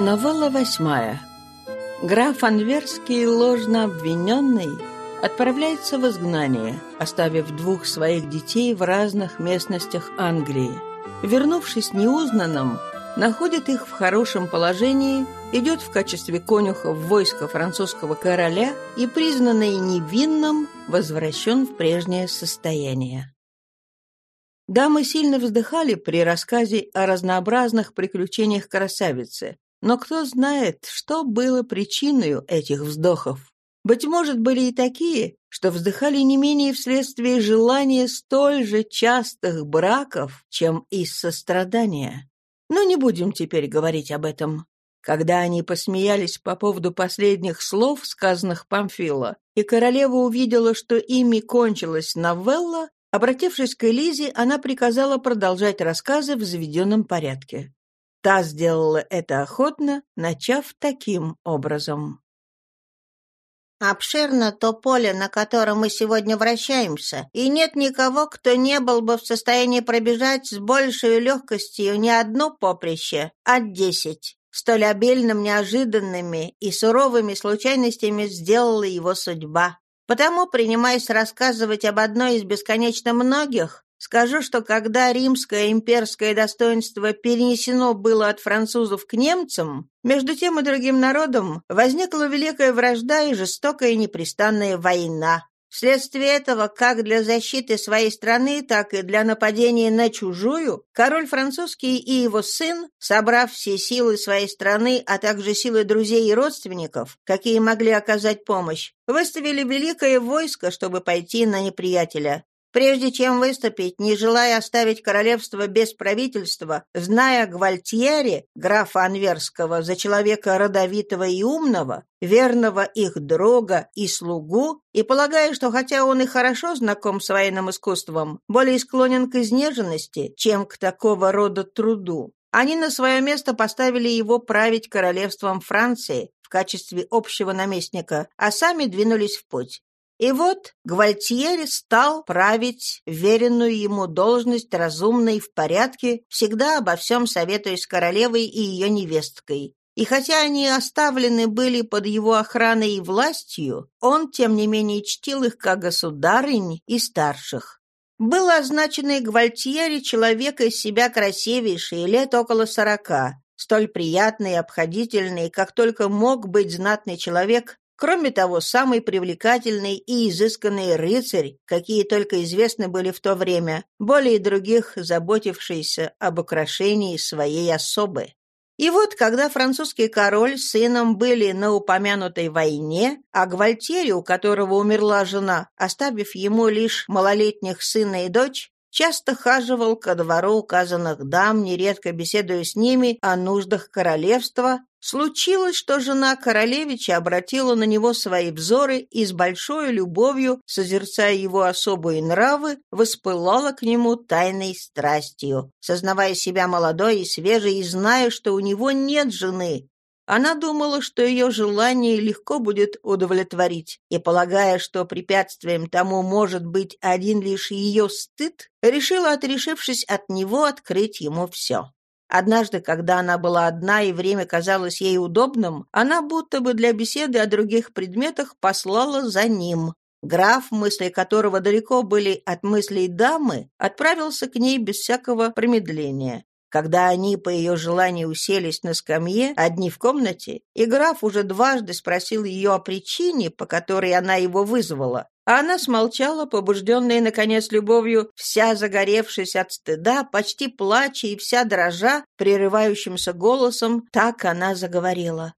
Новелла восьмая. Граф Анверский, ложно обвиненный, отправляется в изгнание, оставив двух своих детей в разных местностях Англии. Вернувшись неузнанным, находит их в хорошем положении, идет в качестве конюха в войско французского короля и, признанный невинным, возвращен в прежнее состояние. Дамы сильно вздыхали при рассказе о разнообразных приключениях красавицы, но кто знает, что было причиной этих вздохов. Быть может, были и такие, что вздыхали не менее вследствие желания столь же частых браков, чем из сострадания. Но не будем теперь говорить об этом. Когда они посмеялись по поводу последних слов, сказанных Памфила, и королева увидела, что ими кончилась новелла, обратившись к Элизе, она приказала продолжать рассказы в заведенном порядке. Та сделала это охотно, начав таким образом. Обширно то поле, на котором мы сегодня вращаемся, и нет никого, кто не был бы в состоянии пробежать с большей легкостью не одно поприще, а десять. Столь обильным неожиданными и суровыми случайностями сделала его судьба. Потому, принимаясь рассказывать об одной из бесконечно многих, Скажу, что когда римское имперское достоинство перенесено было от французов к немцам, между тем и другим народом возникла великая вражда и жестокая непрестанная война. Вследствие этого, как для защиты своей страны, так и для нападения на чужую, король французский и его сын, собрав все силы своей страны, а также силы друзей и родственников, какие могли оказать помощь, выставили великое войско, чтобы пойти на неприятеля. Прежде чем выступить, не желая оставить королевство без правительства, зная Гвальтьери, графа Анверского, за человека родовитого и умного, верного их друга и слугу, и полагая, что хотя он и хорошо знаком с военным искусством, более склонен к изнеженности, чем к такого рода труду, они на свое место поставили его править королевством Франции в качестве общего наместника, а сами двинулись в путь. И вот Гвальтьери стал править веренную ему должность разумной в порядке, всегда обо всем советуясь с королевой и ее невесткой. И хотя они оставлены были под его охраной и властью, он, тем не менее, чтил их как государынь и старших. Был означенный Гвальтьери человек из себя красивейший, лет около сорока, столь приятный и обходительный, как только мог быть знатный человек, Кроме того, самый привлекательный и изысканный рыцарь, какие только известны были в то время, более других заботившийся об украшении своей особы. И вот, когда французский король с сыном были на упомянутой войне, а Гвальтери, у которого умерла жена, оставив ему лишь малолетних сына и дочь, часто хаживал ко двору указанных дам, нередко беседуя с ними о нуждах королевства, случилось, что жена королевича обратила на него свои взоры и с большой любовью, созерцая его особые нравы, воспылала к нему тайной страстью, сознавая себя молодой и свежей и зная, что у него нет жены, она думала, что ее желание легко будет удовлетворить, и, полагая, что препятствием тому может быть один лишь ее стыд, решила, отрешившись от него, открыть ему все. Однажды, когда она была одна и время казалось ей удобным, она будто бы для беседы о других предметах послала за ним. Граф, мысли которого далеко были от мыслей дамы, отправился к ней без всякого промедления. Когда они, по ее желанию, уселись на скамье, одни в комнате, и граф уже дважды спросил ее о причине, по которой она его вызвала, а она смолчала, побужденная, наконец, любовью, вся загоревшись от стыда, почти плача и вся дрожа, прерывающимся голосом, так она заговорила.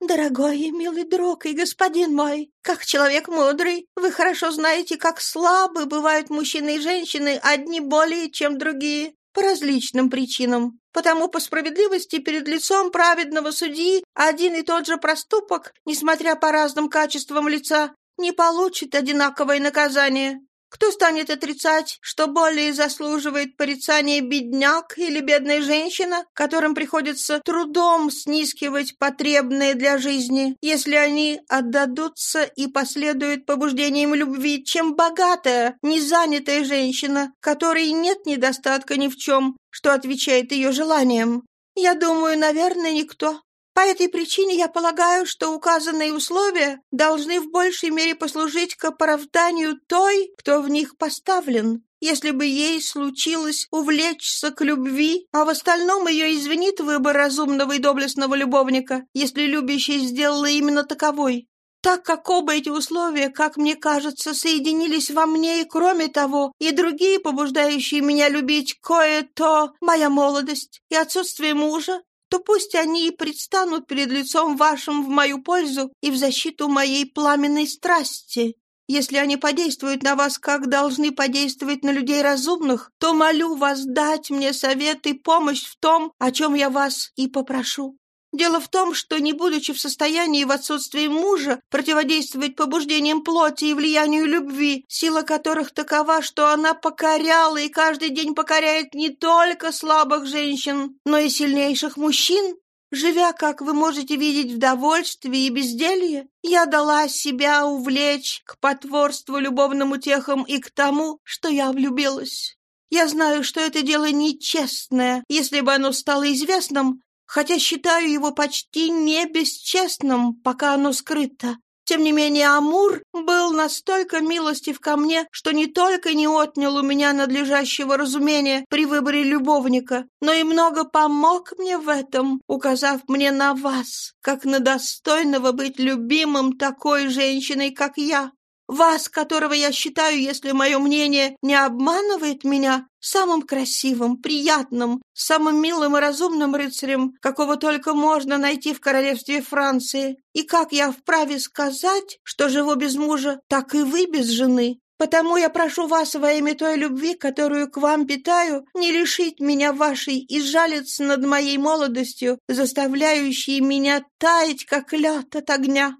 «Дорогой и милый друг и господин мой, как человек мудрый, вы хорошо знаете, как слабы бывают мужчины и женщины, одни более, чем другие по различным причинам. Потому по справедливости перед лицом праведного судьи один и тот же проступок, несмотря по разным качествам лица, не получит одинаковое наказание. Кто станет отрицать, что более заслуживает порицания бедняк или бедная женщина, которым приходится трудом снискивать потребное для жизни, если они отдадутся и последуют побуждениям любви, чем богатая, незанятая женщина, которой нет недостатка ни в чем, что отвечает ее желаниям? Я думаю, наверное, никто. По этой причине я полагаю, что указанные условия должны в большей мере послужить к оправданию той, кто в них поставлен. Если бы ей случилось увлечься к любви, а в остальном ее извинит выбор разумного и доблестного любовника, если любящая сделала именно таковой. Так как оба эти условия, как мне кажется, соединились во мне, и кроме того, и другие, побуждающие меня любить кое-то, моя молодость и отсутствие мужа, то пусть они и предстанут перед лицом вашим в мою пользу и в защиту моей пламенной страсти. Если они подействуют на вас, как должны подействовать на людей разумных, то молю вас дать мне совет и помощь в том, о чем я вас и попрошу. Дело в том, что, не будучи в состоянии в отсутствии мужа противодействовать побуждениям плоти и влиянию любви, сила которых такова, что она покоряла и каждый день покоряет не только слабых женщин, но и сильнейших мужчин, Живя, как вы можете видеть, в довольстве и безделье, я дала себя увлечь к потворству любовным утехам и к тому, что я влюбилась. Я знаю, что это дело нечестное. Если бы оно стало известным, хотя считаю его почти не бесчестным, пока оно скрыто. Тем не менее, Амур был настолько милостив ко мне, что не только не отнял у меня надлежащего разумения при выборе любовника, но и много помог мне в этом, указав мне на вас, как на достойного быть любимым такой женщиной, как я. Вас, которого я считаю, если мое мнение не обманывает меня, самым красивым, приятным, самым милым и разумным рыцарем, какого только можно найти в королевстве Франции. И как я вправе сказать, что живу без мужа, так и вы без жены. Потому я прошу вас во имя той любви, которую к вам питаю, не лишить меня вашей и жалиться над моей молодостью, заставляющей меня таять, как лед от огня.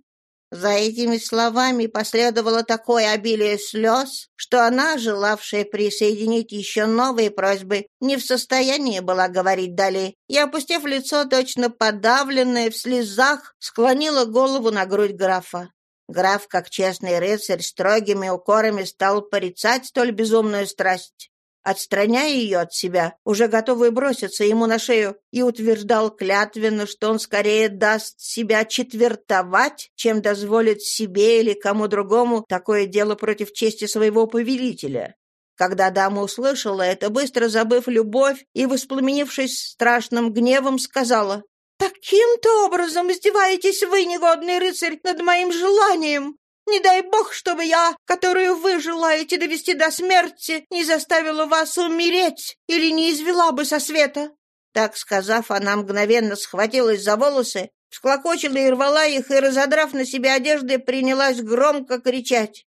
За этими словами последовало такое обилие слез, что она, желавшая присоединить еще новые просьбы, не в состоянии была говорить далее, и, опустив лицо, точно подавленное в слезах, склонила голову на грудь графа. Граф, как честный рыцарь, строгими укорами стал порицать столь безумную страсть отстраняя ее от себя, уже готовый броситься ему на шею, и утверждал клятвенно, что он скорее даст себя четвертовать, чем дозволит себе или кому другому такое дело против чести своего повелителя. Когда дама услышала это, быстро забыв любовь и воспламенившись страшным гневом, сказала, «Таким-то образом издеваетесь вы, негодный рыцарь, над моим желанием. Не дай бог, чтобы я, которую вы желаете довести до смерти, не заставила вас умереть или не извела бы со света». Так сказав, она мгновенно схватилась за волосы, всклокочила и рвала их, и, разодрав на себе одежды, принялась громко кричать.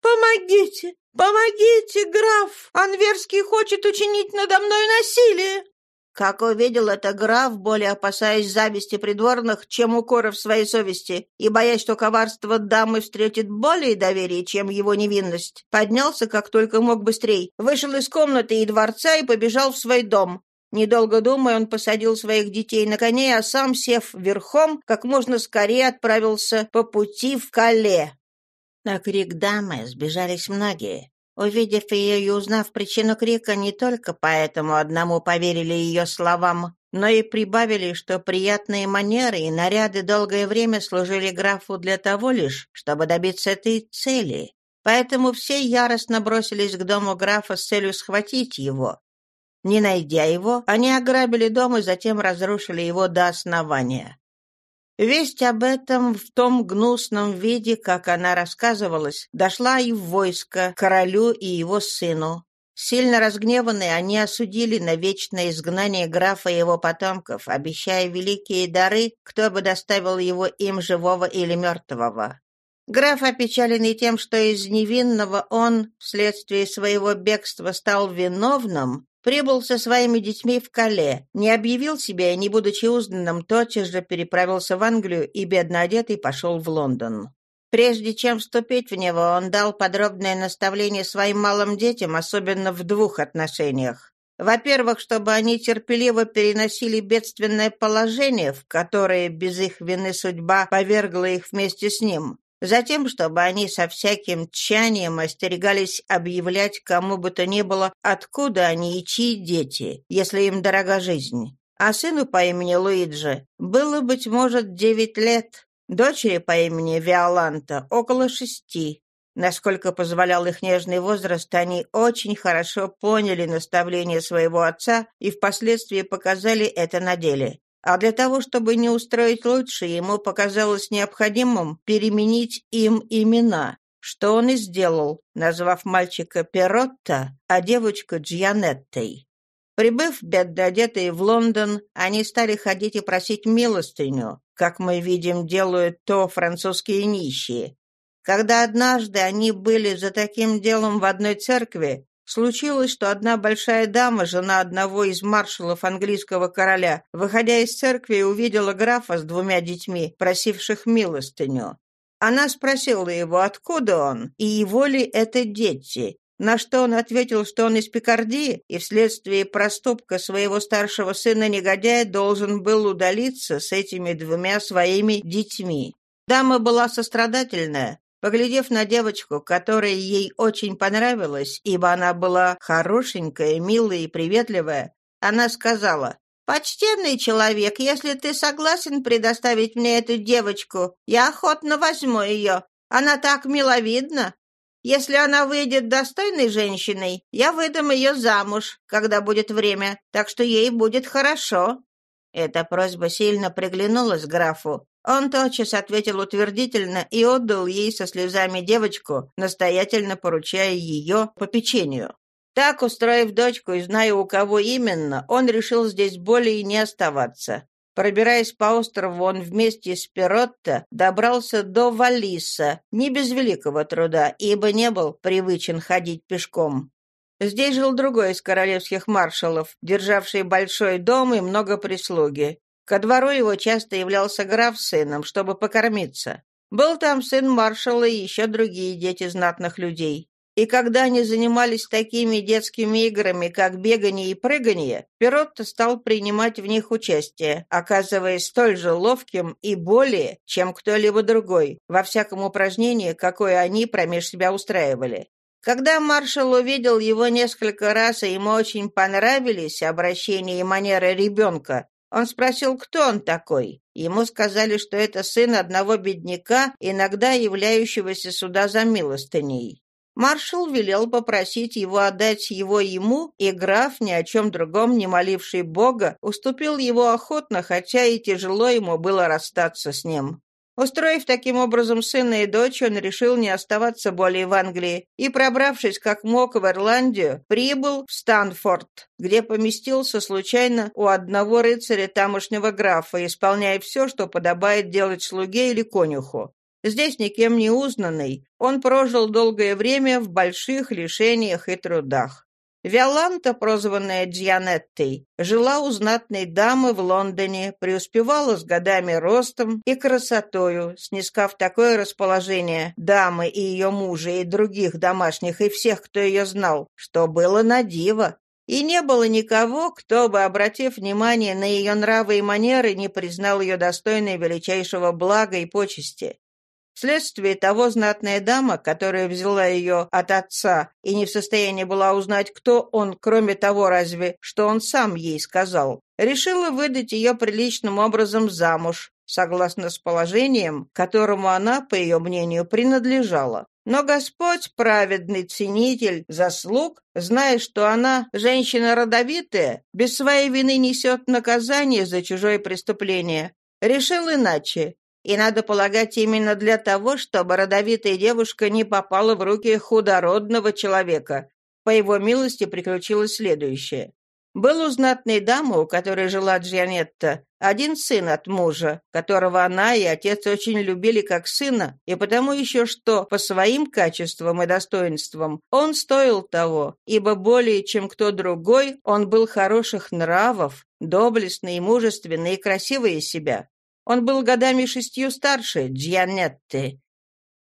«Помогите! Помогите, граф! Анверский хочет учинить надо мной насилие!» Как увидел это граф, более опасаясь зависти придворных, чем укоров своей совести, и боясь, что коварство дамы встретит более доверие, чем его невинность, поднялся, как только мог быстрей, вышел из комнаты и дворца и побежал в свой дом. Недолго думая, он посадил своих детей на коней, а сам, сев верхом, как можно скорее отправился по пути в Кале. На крик дамы сбежались многие. Увидев ее и узнав причину крика, не только поэтому одному поверили ее словам, но и прибавили, что приятные манеры и наряды долгое время служили графу для того лишь, чтобы добиться этой цели. Поэтому все яростно бросились к дому графа с целью схватить его. Не найдя его, они ограбили дом и затем разрушили его до основания. Весть об этом в том гнусном виде, как она рассказывалась, дошла и в войско королю и его сыну. Сильно разгневанные, они осудили на вечное изгнание графа и его потомков, обещая великие дары, кто бы доставил его им живого или мертвого. Граф, опечаленный тем, что из невинного он, вследствие своего бегства, стал виновным, Прибыл со своими детьми в Кале, не объявил себя и, не будучи узнанным, тотчас же переправился в Англию и, бедно одетый, пошел в Лондон. Прежде чем вступить в него, он дал подробное наставление своим малым детям, особенно в двух отношениях. Во-первых, чтобы они терпеливо переносили бедственное положение, в которое без их вины судьба повергла их вместе с ним. Затем, чтобы они со всяким тщанием остерегались объявлять кому бы то ни было, откуда они и чьи дети, если им дорога жизнь. А сыну по имени Луиджи было, быть может, девять лет, дочери по имени Виоланта около шести. Насколько позволял их нежный возраст, они очень хорошо поняли наставление своего отца и впоследствии показали это на деле. А для того, чтобы не устроить лучше, ему показалось необходимым переменить им имена, что он и сделал, назвав мальчика Перотто, а девочку Джианеттой. Прибыв, бедно одетые, в Лондон, они стали ходить и просить милостыню, как мы видим, делают то французские нищие. Когда однажды они были за таким делом в одной церкви, случилось, что одна большая дама, жена одного из маршалов английского короля, выходя из церкви, увидела графа с двумя детьми, просивших милостыню. Она спросила его, откуда он, и его ли это дети, на что он ответил, что он из Пикардии, и вследствие проступка своего старшего сына-негодяя должен был удалиться с этими двумя своими детьми. Дама была сострадательная. Поглядев на девочку, которая ей очень понравилась, ибо она была хорошенькая, милая и приветливая, она сказала, «Почтенный человек, если ты согласен предоставить мне эту девочку, я охотно возьму ее. Она так миловидна. Если она выйдет достойной женщиной, я выдам ее замуж, когда будет время, так что ей будет хорошо». Эта просьба сильно приглянулась графу. Он тотчас ответил утвердительно и отдал ей со слезами девочку, настоятельно поручая ее по печенью. Так, устроив дочку и зная, у кого именно, он решил здесь более не оставаться. Пробираясь по острову, он вместе с Перотто добрался до Валиса, не без великого труда, ибо не был привычен ходить пешком. Здесь жил другой из королевских маршалов, державший большой дом и много прислуги. Ко двору его часто являлся граф с сыном, чтобы покормиться. Был там сын маршала и еще другие дети знатных людей. И когда они занимались такими детскими играми, как бегание и прыгание, Перотто стал принимать в них участие, оказываясь столь же ловким и более, чем кто-либо другой, во всяком упражнении, какое они промеж себя устраивали. Когда маршал увидел его несколько раз, и ему очень понравились обращения и манеры ребенка, он спросил, кто он такой. Ему сказали, что это сын одного бедняка, иногда являющегося сюда за милостыней. Маршал велел попросить его отдать его ему, и граф, ни о чем другом не моливший Бога, уступил его охотно, хотя и тяжело ему было расстаться с ним. Устроив таким образом сына и дочь, он решил не оставаться более в Англии и, пробравшись как мог в Ирландию, прибыл в Станфорд, где поместился случайно у одного рыцаря тамошнего графа, исполняя все, что подобает делать слуге или конюху. Здесь никем не узнанный, он прожил долгое время в больших лишениях и трудах. Виоланта, прозванная Джианеттой, жила у знатной дамы в Лондоне, преуспевала с годами ростом и красотою, снискав такое расположение дамы и ее мужа, и других домашних, и всех, кто ее знал, что было на диво. И не было никого, кто бы, обратив внимание на ее нравы и манеры, не признал ее достойной величайшего блага и почести. Вследствие того знатная дама, которая взяла ее от отца и не в состоянии была узнать, кто он, кроме того разве, что он сам ей сказал, решила выдать ее приличным образом замуж, согласно с положением, которому она, по ее мнению, принадлежала. Но Господь, праведный ценитель заслуг, зная, что она, женщина родовитая, без своей вины несет наказание за чужое преступление, решил иначе и надо полагать именно для того, чтобы родовитая девушка не попала в руки худородного человека. По его милости приключилось следующее. Был у знатной дамы, у которой жила Джианетта, один сын от мужа, которого она и отец очень любили как сына, и потому еще что по своим качествам и достоинствам он стоил того, ибо более чем кто другой он был хороших нравов, доблестный и мужественный и красивый из себя. Он был годами шестью старше Джианетты.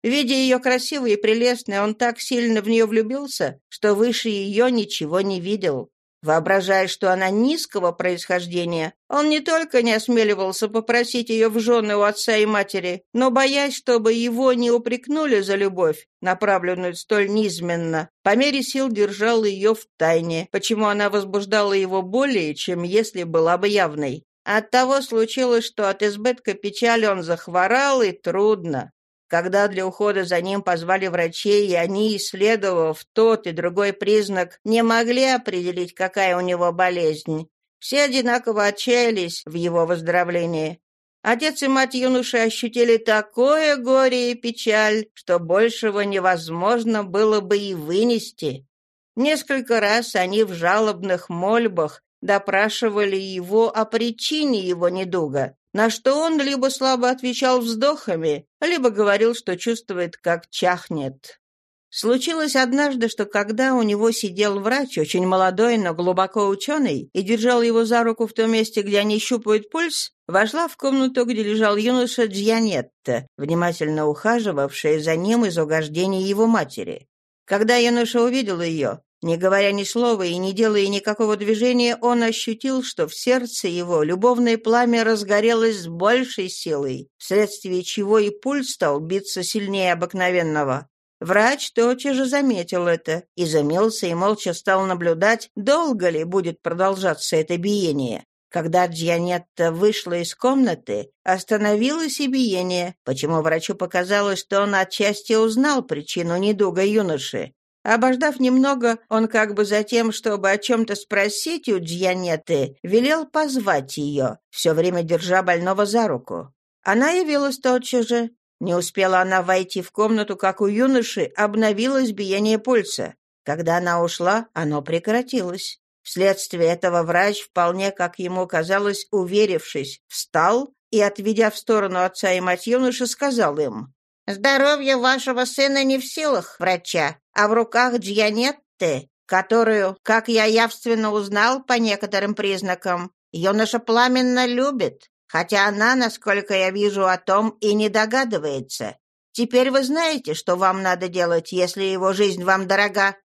Видя ее красивой и прелестной, он так сильно в нее влюбился, что выше ее ничего не видел. Воображая, что она низкого происхождения, он не только не осмеливался попросить ее в жены у отца и матери, но, боясь, чтобы его не упрекнули за любовь, направленную столь низменно, по мере сил держал ее в тайне, почему она возбуждала его более, чем если была бы явной. Оттого случилось, что от избытка печали он захворал, и трудно. Когда для ухода за ним позвали врачей, и они, исследовав тот и другой признак, не могли определить, какая у него болезнь, все одинаково отчаялись в его выздоровлении. Отец и мать юноши ощутили такое горе и печаль, что большего невозможно было бы и вынести. Несколько раз они в жалобных мольбах допрашивали его о причине его недуга, на что он либо слабо отвечал вздохами, либо говорил, что чувствует, как чахнет. Случилось однажды, что когда у него сидел врач, очень молодой, но глубоко ученый, и держал его за руку в том месте, где они щупают пульс, вошла в комнату, где лежал юноша Джианетта, внимательно ухаживавшая за ним из угождения его матери. Когда юноша увидел ее, не говоря ни слова и не делая никакого движения, он ощутил, что в сердце его любовное пламя разгорелось с большей силой, вследствие чего и пульс стал биться сильнее обыкновенного. Врач тотчас же заметил это, изумился и молча стал наблюдать, долго ли будет продолжаться это биение. Когда Джианетта вышла из комнаты, остановилось и биение, почему врачу показалось, что он отчасти узнал причину недуга юноши. Обождав немного, он как бы за тем, чтобы о чем-то спросить у Джианетты, велел позвать ее, все время держа больного за руку. Она явилась тотчас же. Не успела она войти в комнату, как у юноши обновилось биение пульса. Когда она ушла, оно прекратилось. Вследствие этого врач, вполне, как ему казалось, уверившись, встал и, отведя в сторону отца и мать юноши, сказал им, «Здоровье вашего сына не в силах врача а в руках Джианетты, которую, как я явственно узнал по некоторым признакам, юноша пламенно любит, хотя она, насколько я вижу о том, и не догадывается. Теперь вы знаете, что вам надо делать, если его жизнь вам дорога.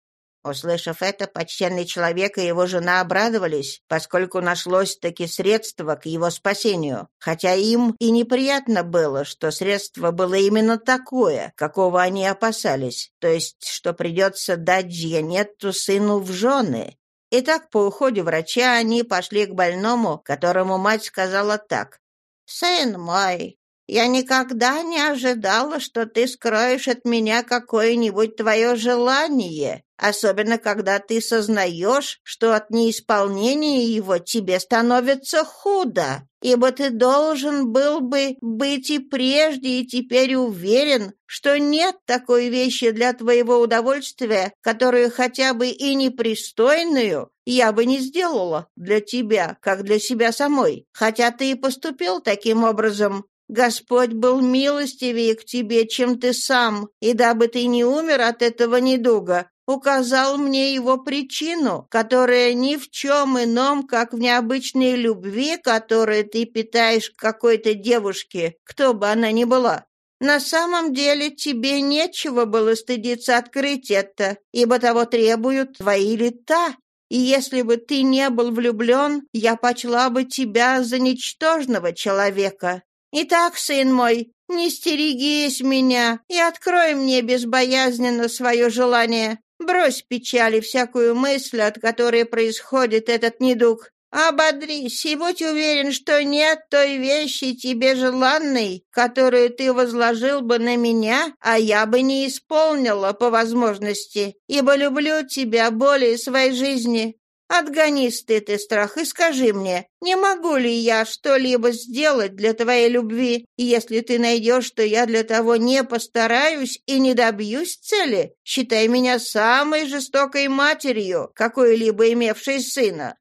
Услышав это, почтенный человек и его жена обрадовались, поскольку нашлось-таки средство к его спасению, хотя им и неприятно было, что средство было именно такое, какого они опасались, то есть, что придется дать Джианетту сыну в жены. Итак, по уходе врача они пошли к больному, которому мать сказала так. «Сын мой, я никогда не ожидала, что ты скроешь от меня какое-нибудь твое желание, особенно когда ты сознаешь, что от неисполнения его тебе становится худо, ибо ты должен был бы быть и прежде, и теперь уверен, что нет такой вещи для твоего удовольствия, которую хотя бы и непристойную я бы не сделала для тебя, как для себя самой, хотя ты и поступил таким образом, Господь был милостивее к тебе, чем ты сам, и дабы ты не умер от этого недуга, указал мне его причину, которая ни в чем ином, как в необычной любви, которую ты питаешь к какой-то девушке, кто бы она ни была. На самом деле тебе нечего было стыдиться открыть это, ибо того требуют твои лета. И если бы ты не был влюблен, я почла бы тебя за ничтожного человека. Итак, сын мой, не стерегись меня и открой мне безбоязненно свое желание. Брось печали всякую мысль, от которой происходит этот недуг. Ободрись и будь уверен, что нет той вещи тебе желанной, которую ты возложил бы на меня, а я бы не исполнила по возможности, ибо люблю тебя более своей жизни. Отгони и страх и скажи мне, не могу ли я что-либо сделать для твоей любви, если ты найдешь, что я для того не постараюсь и не добьюсь цели, считай меня самой жестокой матерью, какой-либо имевшей сына».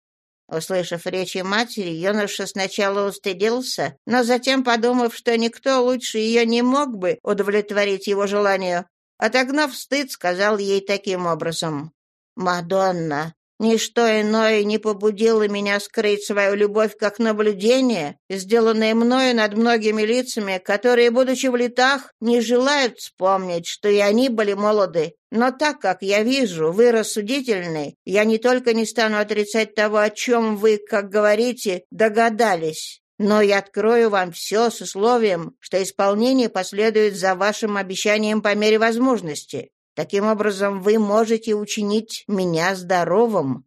Услышав речи матери, юноша сначала устыдился, но затем, подумав, что никто лучше ее не мог бы удовлетворить его желанию, отогнав стыд, сказал ей таким образом. «Мадонна, Ничто иное не побудило меня скрыть свою любовь, как наблюдение, сделанное мною над многими лицами, которые, будучи в летах, не желают вспомнить, что и они были молоды. Но так как я вижу, вы рассудительны, я не только не стану отрицать того, о чем вы, как говорите, догадались, но я открою вам все с условием, что исполнение последует за вашим обещанием по мере возможности. Таким образом, вы можете учинить меня здоровым.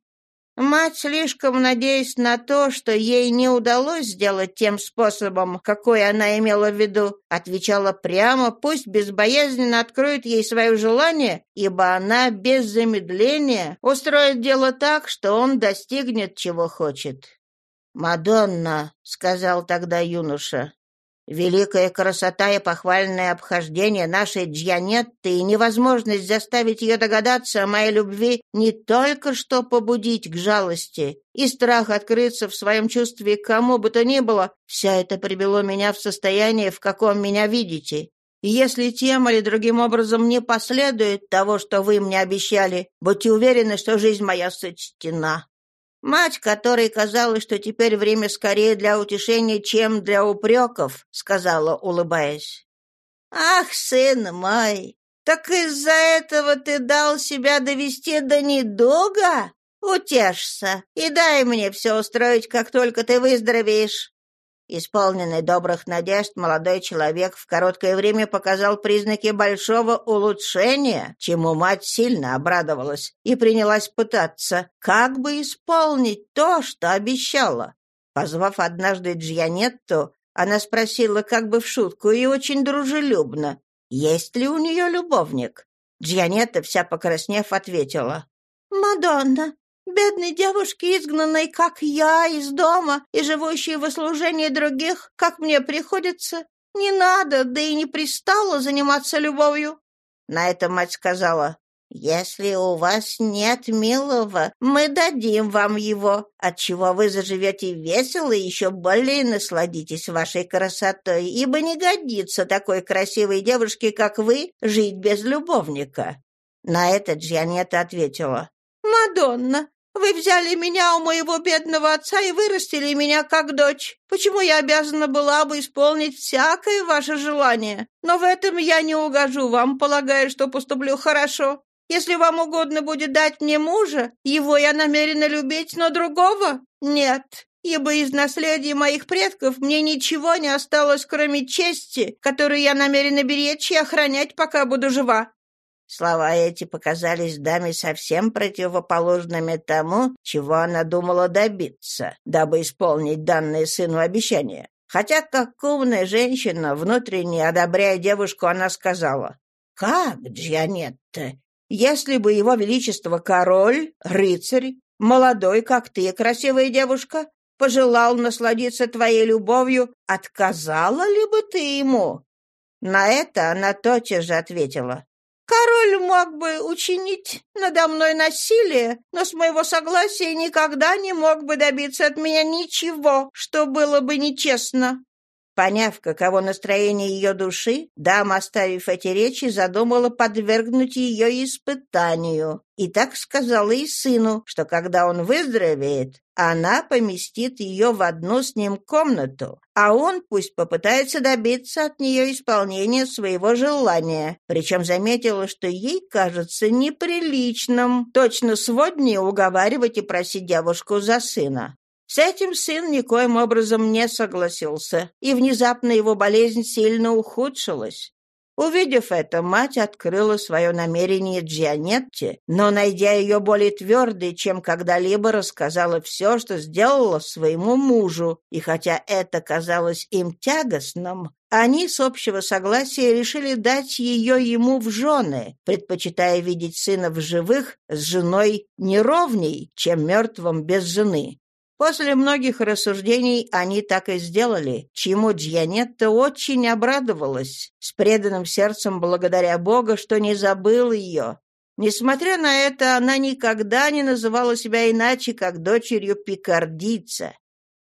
Мать, слишком надеясь на то, что ей не удалось сделать тем способом, какой она имела в виду, отвечала прямо, пусть безбоязненно откроет ей свое желание, ибо она без замедления устроит дело так, что он достигнет, чего хочет. «Мадонна», — сказал тогда юноша, Великая красота и похвальное обхождение нашей Джианетты и невозможность заставить ее догадаться о моей любви не только что побудить к жалости и страх открыться в своем чувстве кому бы то ни было, все это привело меня в состояние, в каком меня видите. И если тем или другим образом не последует того, что вы мне обещали, будьте уверены, что жизнь моя сочтена. Мать, которой казалось, что теперь время скорее для утешения, чем для упреков, сказала, улыбаясь. «Ах, сын мой, так из-за этого ты дал себя довести до недуга? Утешься и дай мне все устроить, как только ты выздоровеешь. Исполненный добрых надежд, молодой человек в короткое время показал признаки большого улучшения, чему мать сильно обрадовалась и принялась пытаться, как бы исполнить то, что обещала. Позвав однажды Джианетту, она спросила как бы в шутку и очень дружелюбно, есть ли у нее любовник. Джианетта, вся покраснев, ответила, «Мадонна, Бедной девушке, изгнанной, как я, из дома и живущей в услужении других, как мне приходится, не надо, да и не пристало заниматься любовью». На это мать сказала, «Если у вас нет милого, мы дадим вам его, отчего вы заживете весело и еще более насладитесь вашей красотой, ибо не годится такой красивой девушке, как вы, жить без любовника». На это Джанетта ответила, «Мадонна, вы взяли меня у моего бедного отца и вырастили меня как дочь. Почему я обязана была бы исполнить всякое ваше желание? Но в этом я не угожу вам, полагая, что поступлю хорошо. Если вам угодно будет дать мне мужа, его я намерена любить, но другого — нет. Ибо из наследия моих предков мне ничего не осталось, кроме чести, которую я намерена беречь и охранять, пока буду жива. Слова эти показались даме совсем противоположными тому, чего она думала добиться, дабы исполнить данное сыну обещание. Хотя, как умная женщина, внутренне одобряя девушку, она сказала, «Как, Джианетта, если бы его величество король, рыцарь, молодой, как ты, красивая девушка, пожелал насладиться твоей любовью, отказала ли бы ты ему?» На это она тотчас же ответила, Король мог бы учинить надо мной насилие, но с моего согласия никогда не мог бы добиться от меня ничего, что было бы нечестно. Поняв, каково настроение ее души, дама, оставив эти речи, задумала подвергнуть ее испытанию. И так сказала и сыну, что когда он выздоровеет, она поместит ее в одну с ним комнату, а он пусть попытается добиться от нее исполнения своего желания. Причем заметила, что ей кажется неприличным точно своднее уговаривать и просить девушку за сына. С этим сын никоим образом не согласился, и внезапно его болезнь сильно ухудшилась. Увидев это, мать открыла свое намерение Джианетте, но, найдя ее более твердой, чем когда-либо, рассказала все, что сделала своему мужу, и хотя это казалось им тягостным, они с общего согласия решили дать ее ему в жены, предпочитая видеть сына в живых с женой неровней, чем мертвым без жены. После многих рассуждений они так и сделали, чему Джианетта очень обрадовалась, с преданным сердцем благодаря Бога, что не забыл ее. Несмотря на это, она никогда не называла себя иначе, как дочерью пикардийца.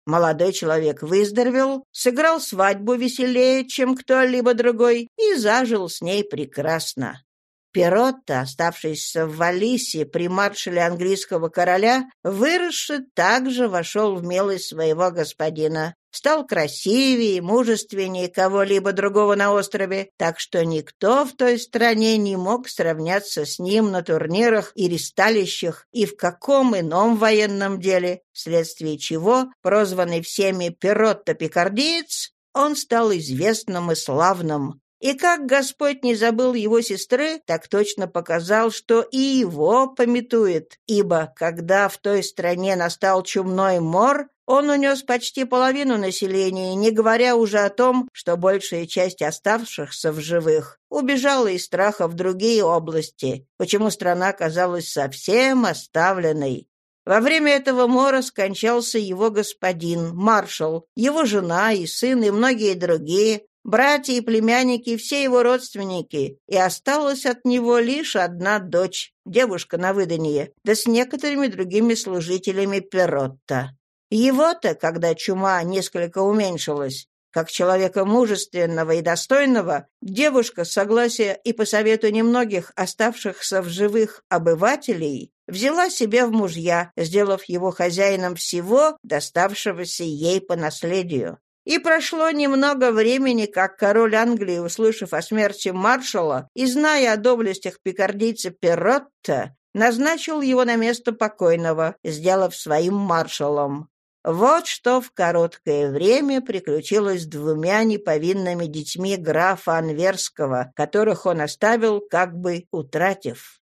Молодой человек выздоровел, сыграл свадьбу веселее, чем кто-либо другой, и зажил с ней прекрасно. Перотто, оставшийся в Валисе при маршале английского короля, выросший также вошел в милость своего господина. Стал красивее и мужественнее кого-либо другого на острове, так что никто в той стране не мог сравняться с ним на турнирах и ристалищах и в каком ином военном деле, вследствие чего, прозванный всеми Перотто-Пикардиец, он стал известным и славным, и как Господь не забыл его сестры, так точно показал, что и его пометует, ибо когда в той стране настал чумной мор, он унес почти половину населения, не говоря уже о том, что большая часть оставшихся в живых убежала из страха в другие области, почему страна казалась совсем оставленной. Во время этого мора скончался его господин, маршал, его жена и сын и многие другие, братья и племянники, все его родственники, и осталась от него лишь одна дочь, девушка на выданье, да с некоторыми другими служителями Перотта. Его-то, когда чума несколько уменьшилась, как человека мужественного и достойного, девушка с согласия и по совету немногих оставшихся в живых обывателей взяла себе в мужья, сделав его хозяином всего, доставшегося ей по наследию. И прошло немного времени, как король Англии, услышав о смерти маршала и зная о доблестях пикардийца Перотта, назначил его на место покойного, сделав своим маршалом. Вот что в короткое время приключилось с двумя неповинными детьми графа Анверского, которых он оставил, как бы утратив.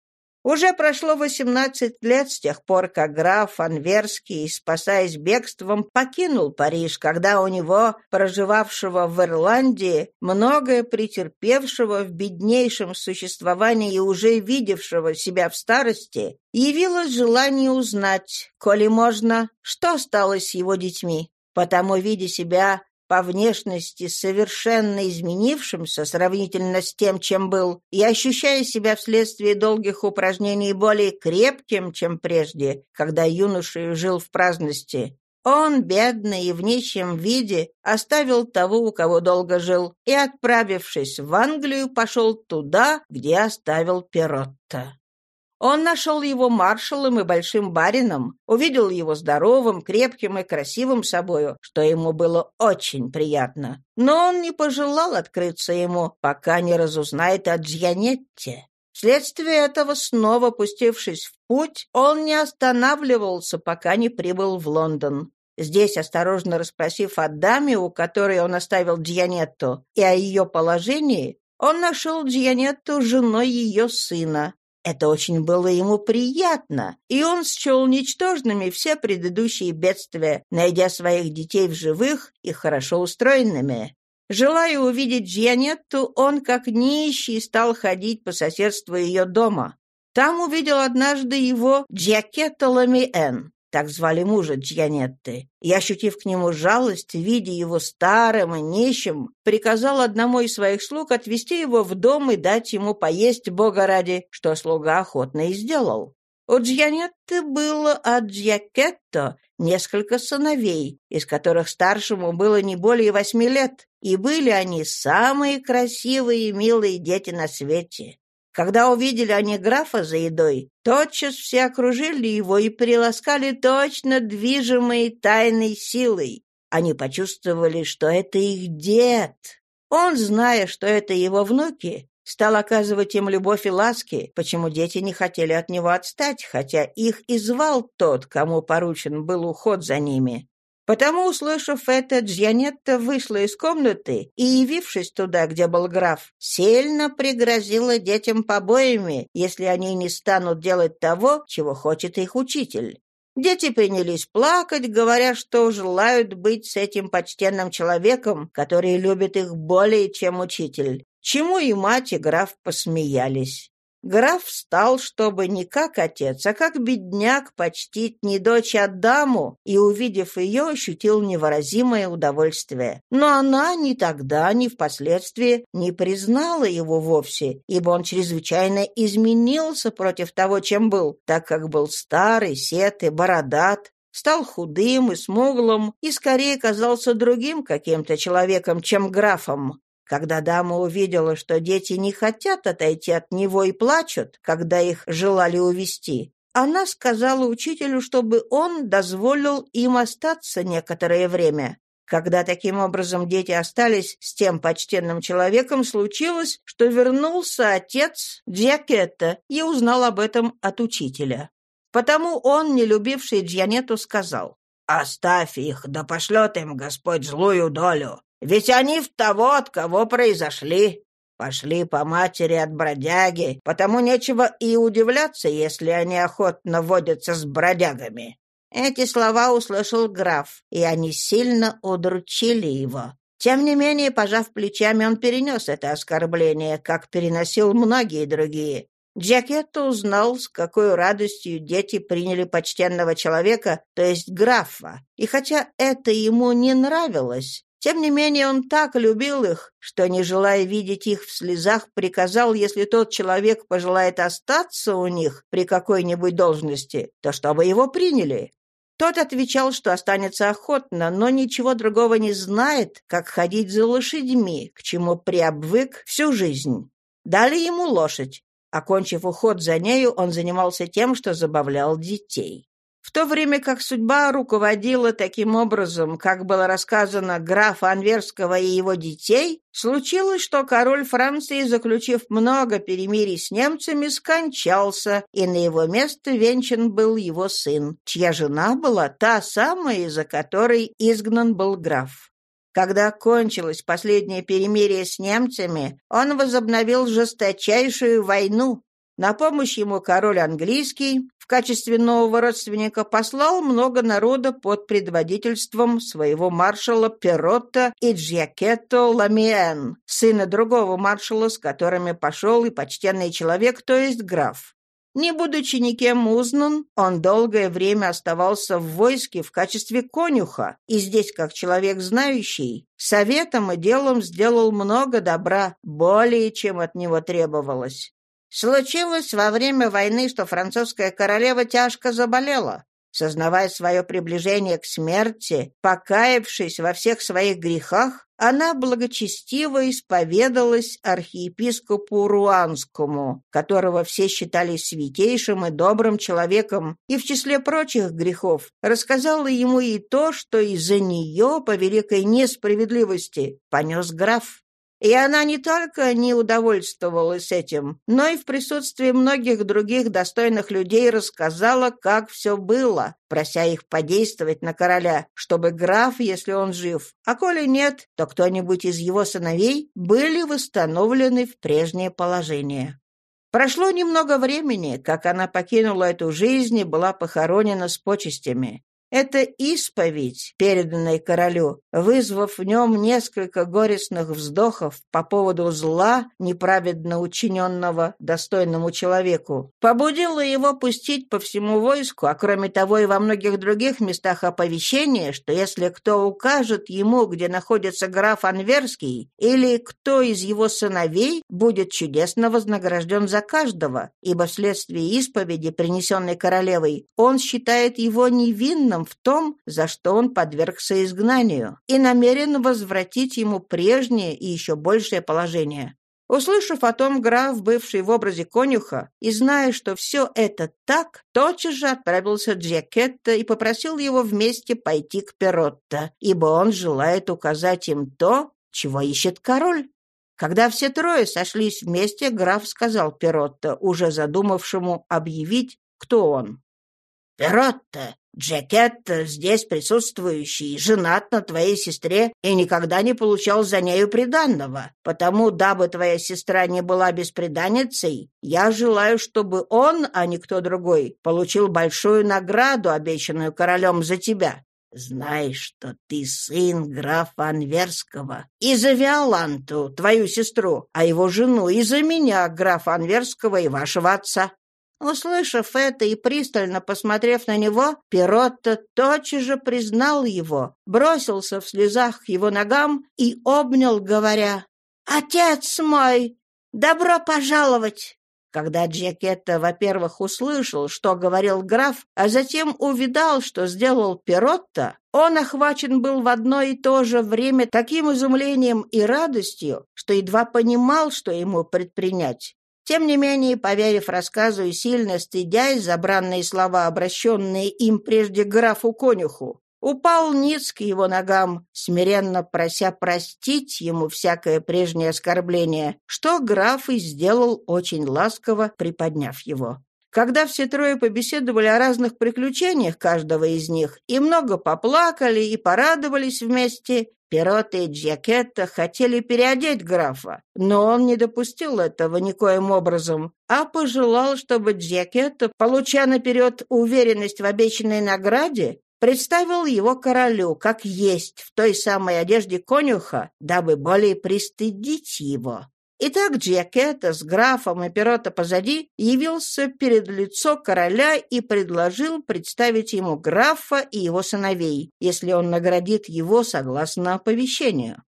Уже прошло восемнадцать лет с тех пор, как граф Анверский, спасаясь бегством, покинул Париж, когда у него, проживавшего в Ирландии, многое претерпевшего в беднейшем существовании и уже видевшего себя в старости, явилось желание узнать, коли можно, что стало с его детьми. Потому, видя себя по внешности совершенно изменившимся сравнительно с тем, чем был, и ощущая себя вследствие долгих упражнений более крепким, чем прежде, когда юноша жил в праздности, он, бедный и в нищем виде, оставил того, у кого долго жил, и, отправившись в Англию, пошел туда, где оставил Перотта. Он нашел его маршалом и большим барином, увидел его здоровым, крепким и красивым собою, что ему было очень приятно. Но он не пожелал открыться ему, пока не разузнает о Джианетте. Вследствие этого, снова пустившись в путь, он не останавливался, пока не прибыл в Лондон. Здесь, осторожно расспросив о даме, у которой он оставил Джианетту, и о ее положении, он нашел Джианетту женой ее сына, это очень было ему приятно, и он счел ничтожными все предыдущие бедствия, найдя своих детей в живых и хорошо устроенными. Желая увидеть Джианетту, он, как нищий, стал ходить по соседству ее дома. Там увидел однажды его Джакетто Ламиэн так звали мужа Джианетты, и, ощутив к нему жалость, видя его старым и нищим, приказал одному из своих слуг отвезти его в дом и дать ему поесть Бога ради, что слуга охотно и сделал. У Джианетты было от Джиакетто несколько сыновей, из которых старшему было не более восьми лет, и были они самые красивые и милые дети на свете. Когда увидели они графа за едой, тотчас все окружили его и приласкали точно движимой тайной силой. Они почувствовали, что это их дед. Он, зная, что это его внуки, стал оказывать им любовь и ласки, почему дети не хотели от него отстать, хотя их и звал тот, кому поручен был уход за ними. Потому, услышав это, Джанетта вышла из комнаты и, явившись туда, где был граф, сильно пригрозила детям побоями, если они не станут делать того, чего хочет их учитель. Дети принялись плакать, говоря, что желают быть с этим почтенным человеком, который любит их более, чем учитель. Чему и мать, и граф посмеялись. Граф встал, чтобы не как отец, а как бедняк почтить не дочь Адаму, и, увидев ее, ощутил невыразимое удовольствие. Но она ни тогда, ни впоследствии не признала его вовсе, ибо он чрезвычайно изменился против того, чем был, так как был старый, сет и бородат, стал худым и смуглым и скорее казался другим каким-то человеком, чем графом. Когда дама увидела, что дети не хотят отойти от него и плачут, когда их желали увести, она сказала учителю, чтобы он дозволил им остаться некоторое время. Когда таким образом дети остались с тем почтенным человеком, случилось, что вернулся отец Джакетта и узнал об этом от учителя. Потому он, не любивший Джанету, сказал, «Оставь их, да пошлет им Господь злую долю, ведь они в того, от кого произошли. Пошли по матери от бродяги, потому нечего и удивляться, если они охотно водятся с бродягами. Эти слова услышал граф, и они сильно удручили его. Тем не менее, пожав плечами, он перенес это оскорбление, как переносил многие другие. Джакетто узнал, с какой радостью дети приняли почтенного человека, то есть графа, и хотя это ему не нравилось, тем не менее он так любил их, что, не желая видеть их в слезах, приказал, если тот человек пожелает остаться у них при какой-нибудь должности, то чтобы его приняли. Тот отвечал, что останется охотно, но ничего другого не знает, как ходить за лошадьми, к чему приобвык всю жизнь. Дали ему лошадь. Окончив уход за нею, он занимался тем, что забавлял детей. В то время как судьба руководила таким образом, как было рассказано графа Анверского и его детей, случилось, что король Франции, заключив много перемирий с немцами, скончался, и на его место венчан был его сын, чья жена была та самая, из-за которой изгнан был граф. Когда кончилось последнее перемирие с немцами, он возобновил жесточайшую войну, на помощь ему король английский в качестве нового родственника послал много народа под предводительством своего маршала Перотта и Джиакетто Ламиен, сына другого маршала, с которыми пошел и почтенный человек, то есть граф. Не будучи никем узнан, он долгое время оставался в войске в качестве конюха, и здесь, как человек знающий, советом и делом сделал много добра, более чем от него требовалось. Случилось во время войны, что французская королева тяжко заболела. Сознавая свое приближение к смерти, покаявшись во всех своих грехах, она благочестиво исповедалась архиепископу Руанскому, которого все считали святейшим и добрым человеком, и в числе прочих грехов рассказала ему и то, что из-за нее, по великой несправедливости, понес граф. И она не только не удовольствовалась этим, но и в присутствии многих других достойных людей рассказала, как все было, прося их подействовать на короля, чтобы граф, если он жив, а коли нет, то кто-нибудь из его сыновей были восстановлены в прежнее положение. Прошло немного времени, как она покинула эту жизнь и была похоронена с почестями. Это исповедь, переданная королю, вызвав в нем несколько горестных вздохов по поводу зла, неправедно учиненного достойному человеку, побудила его пустить по всему войску, а кроме того и во многих других местах оповещения, что если кто укажет ему, где находится граф Анверский, или кто из его сыновей, будет чудесно вознагражден за каждого, ибо вследствие исповеди, принесенной королевой, он считает его невинным в том, за что он подвергся изгнанию, и намерен возвратить ему прежнее и еще большее положение. Услышав о том, граф, бывший в образе конюха, и зная, что все это так, тотчас же отправился Джакетта и попросил его вместе пойти к Перотто, ибо он желает указать им то, чего ищет король. Когда все трое сошлись вместе, граф сказал Перотто, уже задумавшему объявить, кто он. «Перотто, Джекет, здесь присутствующий, женат на твоей сестре и никогда не получал за нею приданного. Потому, дабы твоя сестра не была бесприданницей, я желаю, чтобы он, а не кто другой, получил большую награду, обещанную королем за тебя. Знаешь, что ты сын графа Анверского. И за Виоланту, твою сестру, а его жену и за меня, графа Анверского и вашего отца. Услышав это и пристально посмотрев на него, Пиротто тотчас же признал его, бросился в слезах к его ногам и обнял, говоря, «Отец мой, добро пожаловать!» Когда Джакетта, во-первых, услышал, что говорил граф, а затем увидал, что сделал Перотто, он охвачен был в одно и то же время таким изумлением и радостью, что едва понимал, что ему предпринять. Тем не менее, поверив рассказу и сильно стыдясь за бранные слова, обращенные им прежде графу-конюху, упал ниц к его ногам, смиренно прося простить ему всякое прежнее оскорбление, что граф и сделал очень ласково, приподняв его. Когда все трое побеседовали о разных приключениях каждого из них и много поплакали и порадовались вместе, Перотто и Джакетта хотели переодеть графа, но он не допустил этого никоим образом, а пожелал, чтобы Джакетта, получая наперед уверенность в обещанной награде, представил его королю, как есть, в той самой одежде конюха, дабы более пристыдить его. Итак, Джиакетто с графом и Перотто позади явился перед лицо короля и предложил представить ему графа и его сыновей, если он наградит его согласно оповещению.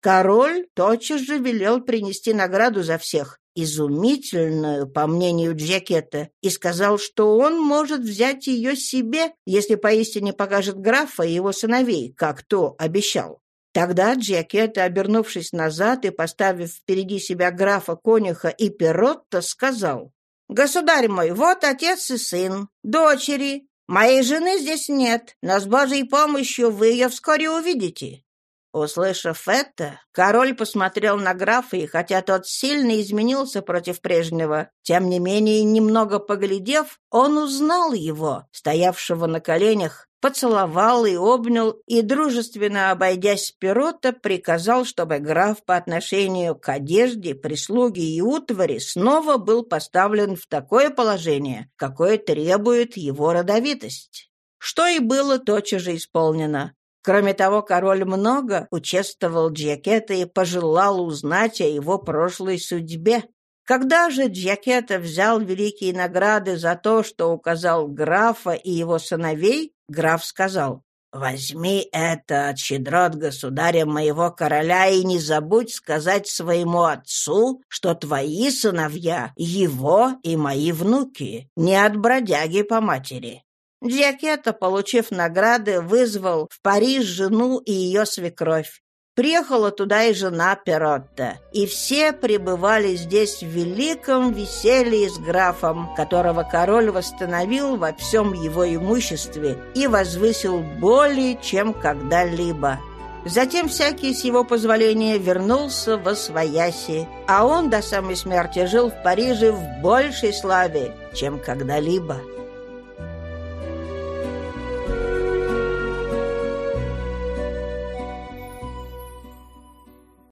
Король тотчас же велел принести награду за всех, изумительную, по мнению Джакетта, и сказал, что он может взять ее себе, если поистине покажет графа и его сыновей, как то обещал. Тогда Джакетта, обернувшись назад и поставив впереди себя графа Конюха и Перотто, сказал, «Государь мой, вот отец и сын, дочери. Моей жены здесь нет, но с Божьей помощью вы ее вскоре увидите. Услышав это, король посмотрел на графа, и хотя тот сильно изменился против прежнего, тем не менее, немного поглядев, он узнал его, стоявшего на коленях, поцеловал и обнял, и, дружественно обойдясь Перота, приказал, чтобы граф по отношению к одежде, прислуге и утвари снова был поставлен в такое положение, какое требует его родовитость. Что и было тотчас же исполнено. Кроме того, король много участвовал Джакета и пожелал узнать о его прошлой судьбе. Когда же Джакета взял великие награды за то, что указал графа и его сыновей, граф сказал, «Возьми это от щедрот государя моего короля и не забудь сказать своему отцу, что твои сыновья — его и мои внуки, не от бродяги по матери. Джакетто, получив награды, вызвал в Париж жену и ее свекровь. Приехала туда и жена Перотта, и все пребывали здесь в великом веселье с графом, которого король восстановил во всем его имуществе и возвысил более, чем когда-либо. Затем всякий с его позволения вернулся во Свояси, а он до самой смерти жил в Париже в большей славе, чем когда-либо.